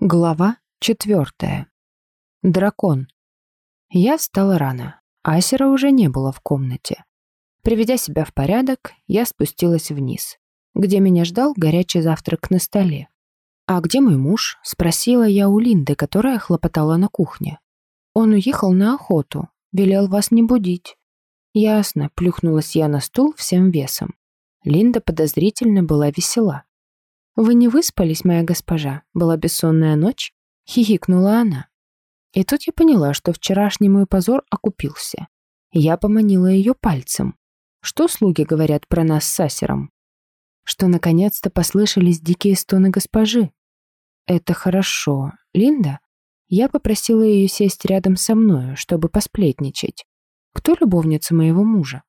Глава четвертая. Дракон. Я встала рано. Асера уже не было в комнате. Приведя себя в порядок, я спустилась вниз, где меня ждал горячий завтрак на столе. «А где мой муж?» — спросила я у Линды, которая хлопотала на кухне. «Он уехал на охоту. Велел вас не будить». «Ясно», — плюхнулась я на стул всем весом. Линда подозрительно была весела. «Вы не выспались, моя госпожа? Была бессонная ночь?» — хихикнула она. И тут я поняла, что вчерашний мой позор окупился. Я поманила ее пальцем. Что слуги говорят про нас с Асером? Что наконец-то послышались дикие стоны госпожи. Это хорошо. Линда? Я попросила ее сесть рядом со мною, чтобы посплетничать. Кто любовница моего мужа?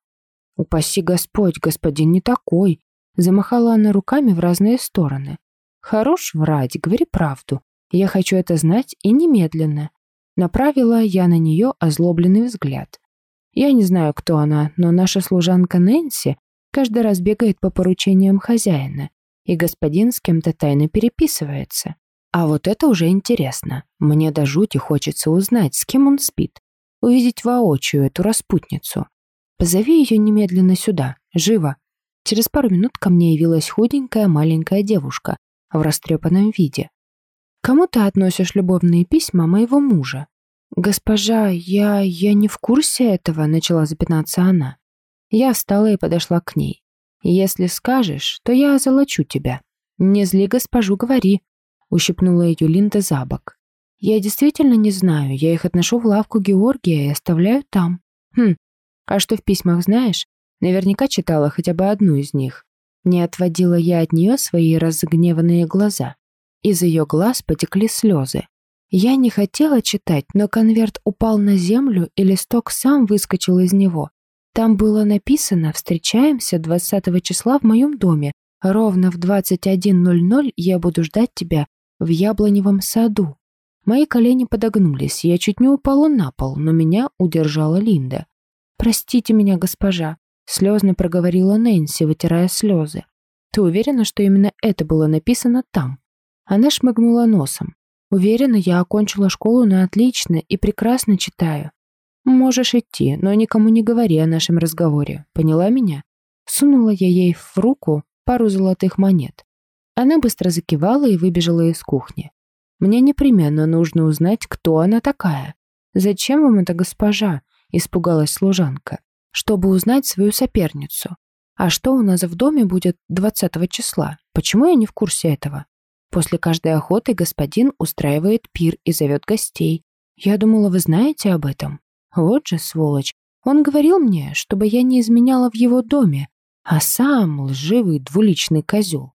Упаси Господь, господин не такой. Замахала она руками в разные стороны. «Хорош врать, говори правду. Я хочу это знать и немедленно». Направила я на нее озлобленный взгляд. Я не знаю, кто она, но наша служанка Нэнси каждый раз бегает по поручениям хозяина, и господин с кем-то тайно переписывается. А вот это уже интересно. Мне до жути хочется узнать, с кем он спит. Увидеть воочию эту распутницу. Позови ее немедленно сюда, живо. Через пару минут ко мне явилась худенькая маленькая девушка в растрепанном виде. «Кому ты относишь любовные письма моего мужа?» «Госпожа, я... я не в курсе этого», — начала запинаться она. Я встала и подошла к ней. «Если скажешь, то я озолочу тебя». «Не зли госпожу, говори», — ущипнула ее Линда за бок. «Я действительно не знаю, я их отношу в лавку Георгия и оставляю там». «Хм, а что в письмах знаешь? Наверняка читала хотя бы одну из них. Не отводила я от нее свои разгневанные глаза. Из ее глаз потекли слезы. Я не хотела читать, но конверт упал на землю, и листок сам выскочил из него. Там было написано «Встречаемся 20 числа в моем доме. Ровно в 21.00 я буду ждать тебя в яблоневом саду». Мои колени подогнулись, я чуть не упала на пол, но меня удержала Линда. «Простите меня, госпожа, Слезно проговорила Нэнси, вытирая слезы. «Ты уверена, что именно это было написано там?» Она шмыгнула носом. «Уверена, я окончила школу на отлично и прекрасно читаю». «Можешь идти, но никому не говори о нашем разговоре. Поняла меня?» Сунула я ей в руку пару золотых монет. Она быстро закивала и выбежала из кухни. «Мне непременно нужно узнать, кто она такая». «Зачем вам эта госпожа?» – испугалась служанка чтобы узнать свою соперницу. А что у нас в доме будет 20 числа? Почему я не в курсе этого? После каждой охоты господин устраивает пир и зовет гостей. Я думала, вы знаете об этом. Вот же сволочь. Он говорил мне, чтобы я не изменяла в его доме, а сам лживый двуличный козел.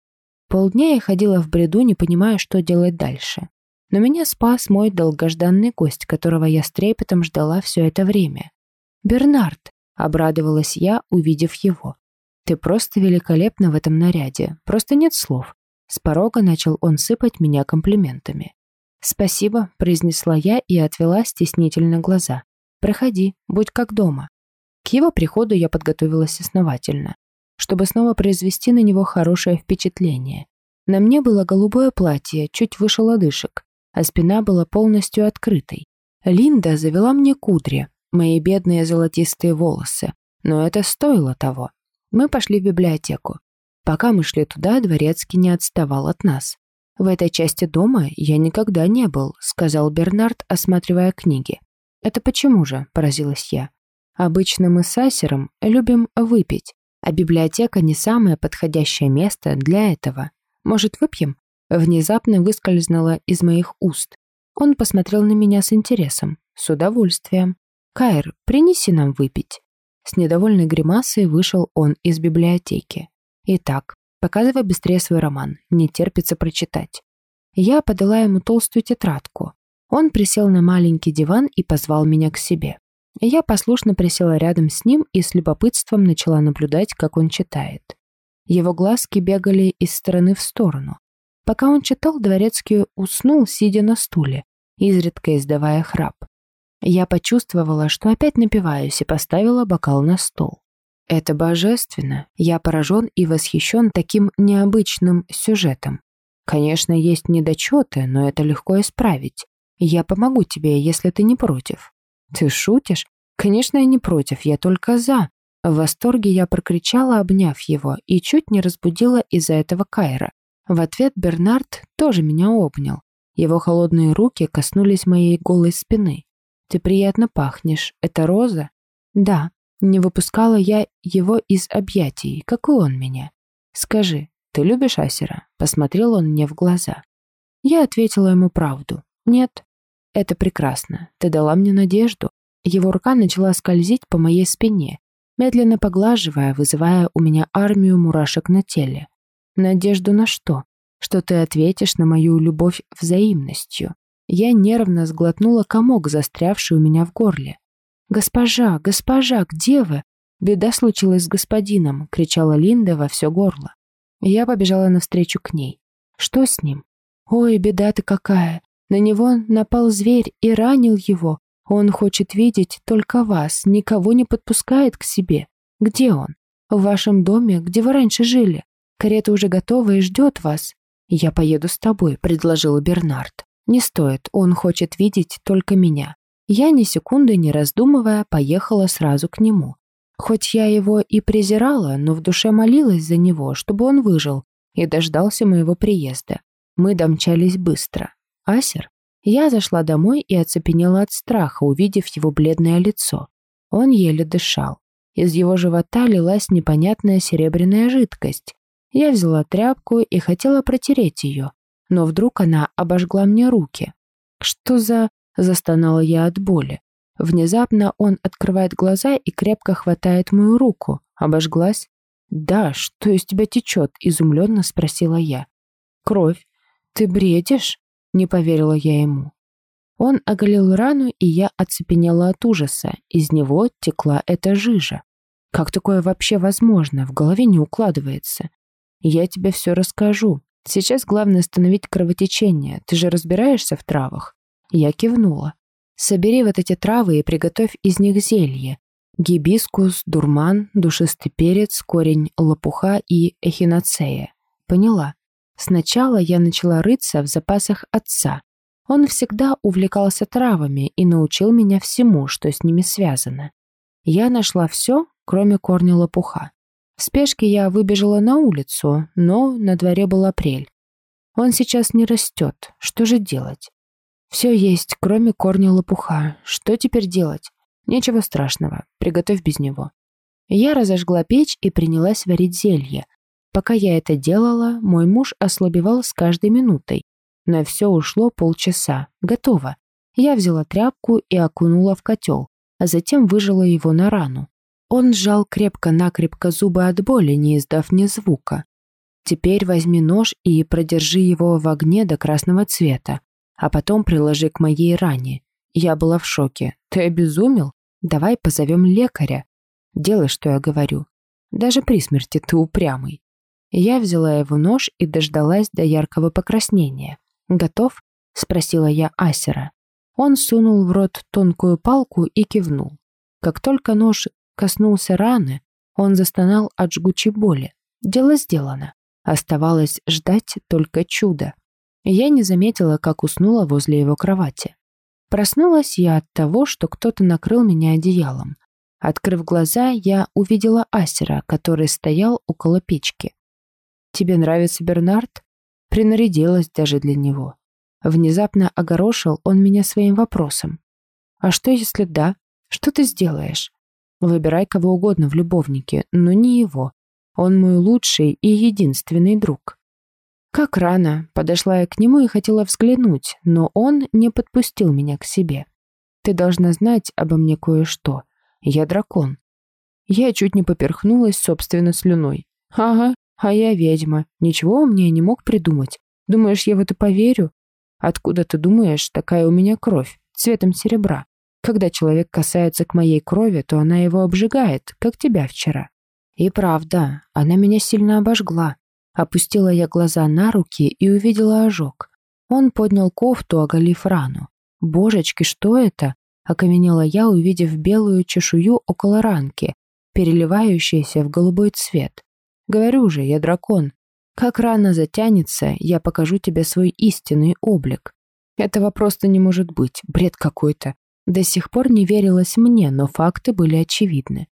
Полдня я ходила в бреду, не понимая, что делать дальше. Но меня спас мой долгожданный гость, которого я с трепетом ждала все это время. Бернард, Обрадовалась я, увидев его. «Ты просто великолепна в этом наряде. Просто нет слов». С порога начал он сыпать меня комплиментами. «Спасибо», — произнесла я и отвела стеснительно глаза. «Проходи, будь как дома». К его приходу я подготовилась основательно, чтобы снова произвести на него хорошее впечатление. На мне было голубое платье, чуть выше лодыжек, а спина была полностью открытой. Линда завела мне кудри, мои бедные золотистые волосы, но это стоило того. Мы пошли в библиотеку. Пока мы шли туда, дворецкий не отставал от нас. «В этой части дома я никогда не был», — сказал Бернард, осматривая книги. «Это почему же?» — поразилась я. «Обычно мы с Асером любим выпить, а библиотека не самое подходящее место для этого. Может, выпьем?» Внезапно выскользнуло из моих уст. Он посмотрел на меня с интересом. «С удовольствием». «Кайр, принеси нам выпить». С недовольной гримасой вышел он из библиотеки. «Итак, показывай быстрее свой роман, не терпится прочитать». Я подала ему толстую тетрадку. Он присел на маленький диван и позвал меня к себе. Я послушно присела рядом с ним и с любопытством начала наблюдать, как он читает. Его глазки бегали из стороны в сторону. Пока он читал, Дворецкий уснул, сидя на стуле, изредка издавая храп. Я почувствовала, что опять напиваюсь и поставила бокал на стол. Это божественно. Я поражен и восхищен таким необычным сюжетом. Конечно, есть недочеты, но это легко исправить. Я помогу тебе, если ты не против». «Ты шутишь? Конечно, я не против, я только за». В восторге я прокричала, обняв его, и чуть не разбудила из-за этого Кайра. В ответ Бернард тоже меня обнял. Его холодные руки коснулись моей голой спины. «Ты приятно пахнешь. Это роза?» «Да». Не выпускала я его из объятий, как и он меня. «Скажи, ты любишь Асера?» Посмотрел он мне в глаза. Я ответила ему правду. «Нет». «Это прекрасно. Ты дала мне надежду». Его рука начала скользить по моей спине, медленно поглаживая, вызывая у меня армию мурашек на теле. Надежду на что? Что ты ответишь на мою любовь взаимностью. Я нервно сглотнула комок, застрявший у меня в горле. «Госпожа, госпожа, где вы?» «Беда случилась с господином», — кричала Линда во все горло. Я побежала навстречу к ней. «Что с ним?» «Ой, беда ты какая! На него напал зверь и ранил его. Он хочет видеть только вас, никого не подпускает к себе. Где он? В вашем доме, где вы раньше жили. Карета уже готова и ждет вас. Я поеду с тобой», — предложил Бернард. «Не стоит, он хочет видеть только меня». Я ни секунды не раздумывая поехала сразу к нему. Хоть я его и презирала, но в душе молилась за него, чтобы он выжил и дождался моего приезда. Мы домчались быстро. Асер? Я зашла домой и оцепенела от страха, увидев его бледное лицо. Он еле дышал. Из его живота лилась непонятная серебряная жидкость. Я взяла тряпку и хотела протереть ее, но вдруг она обожгла мне руки. «Что за...» — застонала я от боли. Внезапно он открывает глаза и крепко хватает мою руку. Обожглась? «Да, что из тебя течет?» — изумленно спросила я. «Кровь. Ты бредишь?» — не поверила я ему. Он оголил рану, и я оцепенела от ужаса. Из него текла эта жижа. Как такое вообще возможно? В голове не укладывается. Я тебе все расскажу. Сейчас главное остановить кровотечение. Ты же разбираешься в травах?» Я кивнула. Собери вот эти травы и приготовь из них зелье. Гибискус, дурман, душистый перец, корень лопуха и эхиноцея. Поняла. Сначала я начала рыться в запасах отца. Он всегда увлекался травами и научил меня всему, что с ними связано. Я нашла все, кроме корня лопуха. В спешке я выбежала на улицу, но на дворе был апрель. Он сейчас не растет. Что же делать? Все есть, кроме корня лопуха. Что теперь делать? Ничего страшного. Приготовь без него. Я разожгла печь и принялась варить зелье. Пока я это делала, мой муж ослабевал с каждой минутой. На все ушло полчаса. Готово. Я взяла тряпку и окунула в котел, а затем выжила его на рану. Он сжал крепко-накрепко зубы от боли, не издав ни звука. Теперь возьми нож и продержи его в огне до красного цвета а потом приложи к моей ране. Я была в шоке. Ты обезумел? Давай позовем лекаря. Делай, что я говорю. Даже при смерти ты упрямый. Я взяла его нож и дождалась до яркого покраснения. «Готов?» — спросила я Асера. Он сунул в рот тонкую палку и кивнул. Как только нож коснулся раны, он застонал от жгучей боли. Дело сделано. Оставалось ждать только чуда. Я не заметила, как уснула возле его кровати. Проснулась я от того, что кто-то накрыл меня одеялом. Открыв глаза, я увидела Асера, который стоял около печки. «Тебе нравится Бернард?» Принарядилась даже для него. Внезапно огорошил он меня своим вопросом. «А что, если да? Что ты сделаешь?» «Выбирай кого угодно в любовнике, но не его. Он мой лучший и единственный друг». Как рано, подошла я к нему и хотела взглянуть, но он не подпустил меня к себе. Ты должна знать обо мне кое-что. Я дракон. Я чуть не поперхнулась собственной слюной. Ага, а я ведьма. Ничего мне не мог придумать. Думаешь, я в это поверю? Откуда ты думаешь, такая у меня кровь, цветом серебра? Когда человек касается к моей крови, то она его обжигает, как тебя вчера. И правда, она меня сильно обожгла. Опустила я глаза на руки и увидела ожог. Он поднял кофту, оголив рану. «Божечки, что это?» — окаменела я, увидев белую чешую около ранки, переливающуюся в голубой цвет. «Говорю же, я дракон. Как рано затянется, я покажу тебе свой истинный облик. Этого просто не может быть, бред какой-то. До сих пор не верилось мне, но факты были очевидны.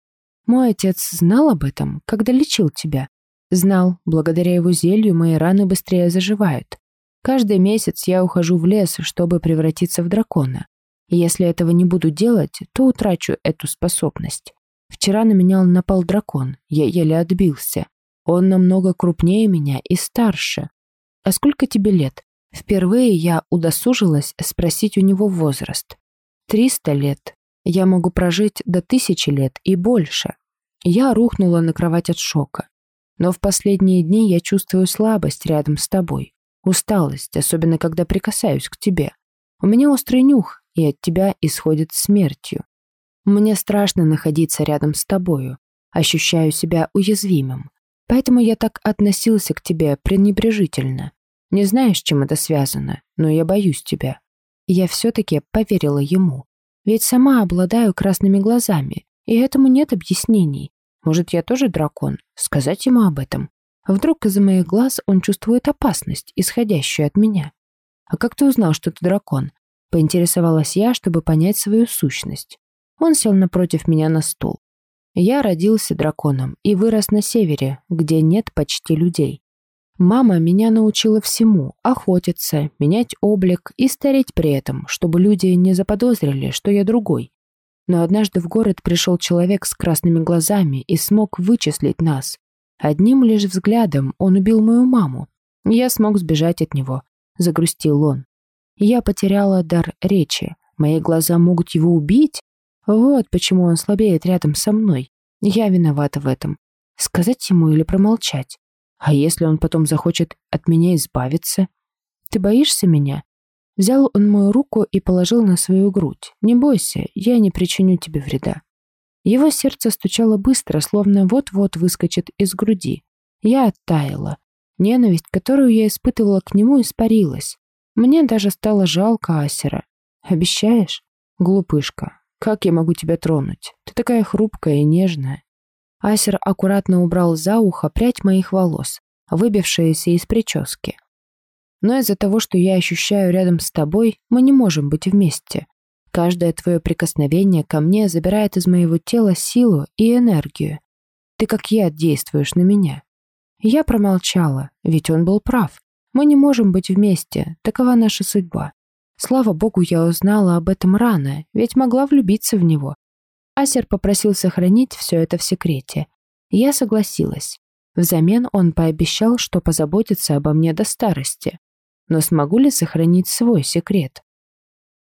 Мой отец знал об этом, когда лечил тебя. Знал, благодаря его зелью мои раны быстрее заживают. Каждый месяц я ухожу в лес, чтобы превратиться в дракона. Если этого не буду делать, то утрачу эту способность. Вчера на меня напал дракон, я еле отбился. Он намного крупнее меня и старше. А сколько тебе лет? Впервые я удосужилась спросить у него возраст. Триста лет. Я могу прожить до тысячи лет и больше. Я рухнула на кровать от шока. Но в последние дни я чувствую слабость рядом с тобой. Усталость, особенно когда прикасаюсь к тебе. У меня острый нюх, и от тебя исходит смертью. Мне страшно находиться рядом с тобою. Ощущаю себя уязвимым. Поэтому я так относился к тебе пренебрежительно. Не знаю, с чем это связано, но я боюсь тебя. Я все-таки поверила ему. Ведь сама обладаю красными глазами, и этому нет объяснений. Может, я тоже дракон? Сказать ему об этом? Вдруг из-за моих глаз он чувствует опасность, исходящую от меня. А как ты узнал, что ты дракон? Поинтересовалась я, чтобы понять свою сущность. Он сел напротив меня на стул. Я родился драконом и вырос на севере, где нет почти людей. Мама меня научила всему – охотиться, менять облик и стареть при этом, чтобы люди не заподозрили, что я другой. Но однажды в город пришел человек с красными глазами и смог вычислить нас. Одним лишь взглядом он убил мою маму. Я смог сбежать от него. Загрустил он. Я потеряла дар речи. Мои глаза могут его убить? Вот почему он слабеет рядом со мной. Я виновата в этом. Сказать ему или промолчать? А если он потом захочет от меня избавиться? Ты боишься меня? Взял он мою руку и положил на свою грудь. Не бойся, я не причиню тебе вреда. Его сердце стучало быстро, словно вот-вот выскочит из груди. Я оттаяла. Ненависть, которую я испытывала к нему, испарилась. Мне даже стало жалко Асера. Обещаешь? Глупышка, как я могу тебя тронуть? Ты такая хрупкая и нежная. Асер аккуратно убрал за ухо прядь моих волос, выбившиеся из прически. Но из-за того, что я ощущаю рядом с тобой, мы не можем быть вместе. Каждое твое прикосновение ко мне забирает из моего тела силу и энергию. Ты как яд действуешь на меня. Я промолчала, ведь он был прав. Мы не можем быть вместе, такова наша судьба. Слава богу, я узнала об этом рано, ведь могла влюбиться в него. Асер попросил сохранить все это в секрете. Я согласилась. Взамен он пообещал, что позаботится обо мне до старости. Но смогу ли сохранить свой секрет?